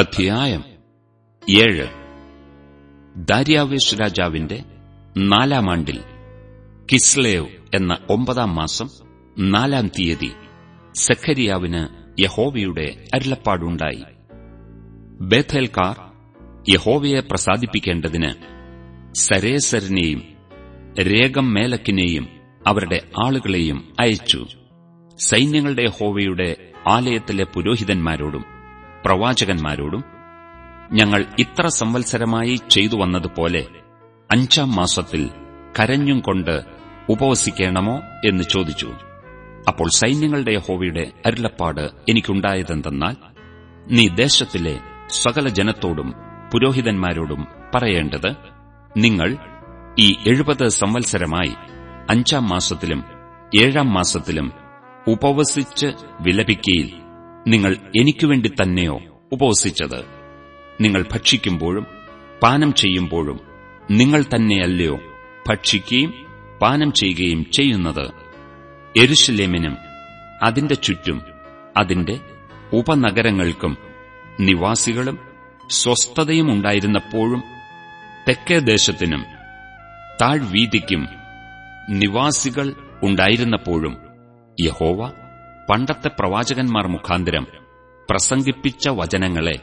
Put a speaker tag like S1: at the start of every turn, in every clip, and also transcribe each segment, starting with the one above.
S1: അധ്യായം ഏഴ്. ദാര്യാവേശ് രാജാവിന്റെ നാലാം ആണ്ടിൽ കിസ്ലേവ് എന്ന ഒമ്പതാം മാസം നാലാം തീയതി സഖരിയാവിന് യഹോവയുടെ അരുളപ്പാടുണ്ടായി. ബേഥേൽക്കാർ യഹോവയെ പ്രസാദിപ്പിക്കേണ്ടതിന് സരേസരനെയും രേഗം മേലക്കിനെയും അവരുടെ ആളുകളെയും അയച്ചു. സൈന്യങ്ങളുടെ യഹോവയുടെ ആലയത്തിലെ പുരോഹിതന്മാരോടും പ്രവാചകന്മാരോടും ഞങ്ങൾ ഇത്ര സംവത്സരമായി ചെയ്തു വന്നതുപോലെ അഞ്ചാം മാസത്തിൽ കരഞ്ഞും കൊണ്ട് ഉപവസിക്കണമോ? എന്ന് ചോദിച്ചു. അപ്പോൾ സൈന്യങ്ങളുടെ ഹോവിയുടെ അരുളപ്പാട് എനിക്കുണ്ടായതെന്തെന്നാൽ നീ ദേശത്തിലെ സകല ജനത്തോടും പുരോഹിതന്മാരോടും പറയേണ്ടത് നിങ്ങൾ ഈ എഴുപത് സംവത്സരമായി അഞ്ചാം മാസത്തിലും ഏഴാം മാസത്തിലും ഉപവസിച്ച് വിലപിക്കയിൽ നിങ്ങൾ എനിക്കുവേണ്ടി തന്നെയോ ഉപവസിച്ചത്. നിങ്ങൾ ഭക്ഷിക്കുമ്പോഴും പാനം ചെയ്യുമ്പോഴും നിങ്ങൾ തന്നെയല്ലയോ ഭക്ഷിക്കുകയും പാനം ചെയ്യുകയും ചെയ്യുന്നത്. എരുശലേമിനും അതിന്റെ ചുറ്റും അതിന്റെ ഉപനഗരങ്ങൾക്കും നിവാസികളും സ്വസ്ഥതയും ഉണ്ടായിരുന്നപ്പോഴും തെക്കേ ദേശത്തിനും താഴ്വീതിക്കും നിവാസികൾ ഉണ്ടായിരുന്നപ്പോഴും യഹോവ പണ്ടത്തെ പ്രവാചകന്മാർ മുഖാന്തരം പ്രസംഗിപ്പിച്ച വചനങ്ങളെ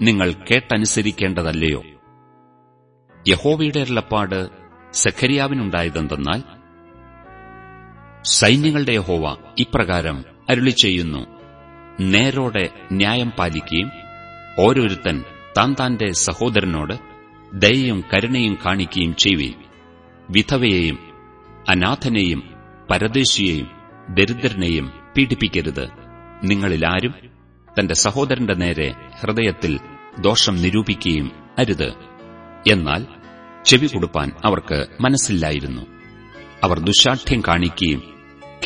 S1: നിങ്ങൾ കേട്ടനുസരിക്കേണ്ടതല്ലയോ? യഹോവയുടെ അരുളപ്പാട് സഖരിയാവിനുണ്ടായതെന്തെന്നാൽ സൈന്യങ്ങളുടെ യഹോവ ഇപ്രകാരം അരുളി ചെയ്യുന്നു നേരോടെ ന്യായം പാലിക്കുകയും ഓരോരുത്തൻ താൻ താന്റെ സഹോദരനോട് ദയയും കരുണയും കാണിക്കുകയും ചെയ്യുകയും വിധവയെയും അനാഥനെയും പരദേശിയെയും ദരിദ്രനെയും പീഡിപ്പിക്കരുത്. നിങ്ങളിലാരും തന്റെ സഹോദരന്റെ നേരെ ഹൃദയത്തിൽ ദോഷം നിരൂപിക്കുകയും അരുത്. എന്നാൽ ചെവി കൊടുപ്പാൻ അവർക്ക് മനസ്സില്ലായിരുന്നു. അവർ ദുശാഠ്യം കാണിക്കുകയും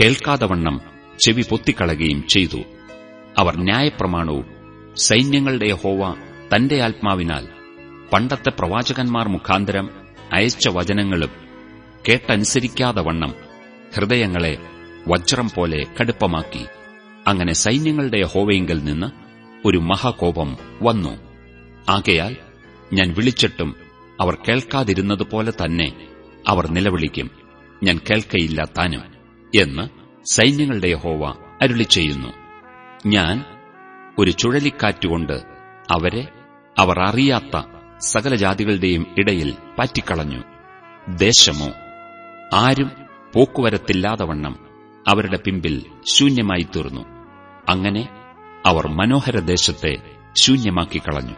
S1: കേൾക്കാതവണ്ണം ചെവി പൊത്തിക്കളയുകയും ചെയ്തു. അവർ ന്യായപ്രമാണവും സൈന്യങ്ങളുടെ ഹോവ തന്റെ ആത്മാവിനാൽ പണ്ടത്തെ പ്രവാചകന്മാർ മുഖാന്തരം അയച്ച വചനങ്ങളും കേട്ടനുസരിക്കാതവണ്ണം ഹൃദയങ്ങളെ വജ്രം പോലെ കടുപ്പമാക്കി. അങ്ങനെ സൈന്യങ്ങളുടെ ഹോവയെങ്കിൽ നിന്ന് ഒരു മഹാകോപം വന്നു. ആകയാൽ ഞാൻ വിളിച്ചിട്ടും അവർ കേൾക്കാതിരുന്നതുപോലെ തന്നെ അവർ നിലവിളിക്കും. ഞാൻ കേൾക്കയില്ല താനും എന്ന് സൈന്യങ്ങളുടെ ഹോവ അരുളി ചെയ്യുന്നു. ഞാൻ ഒരു ചുഴലിക്കാറ്റുകൊണ്ട് അവരെ അവർ അറിയാത്ത സകല ജാതികളുടെയും ഇടയിൽ പാറ്റിക്കളഞ്ഞു. ദേശമോ ആരും പോക്കുവരത്തില്ലാതവണ്ണം അവരുടെ പിമ്പിൽ ശൂന്യമായി തീർന്നു അങ്ങനെ അവർ മനോഹര ദേശത്തെ ശൂന്യമാക്കി കളഞ്ഞു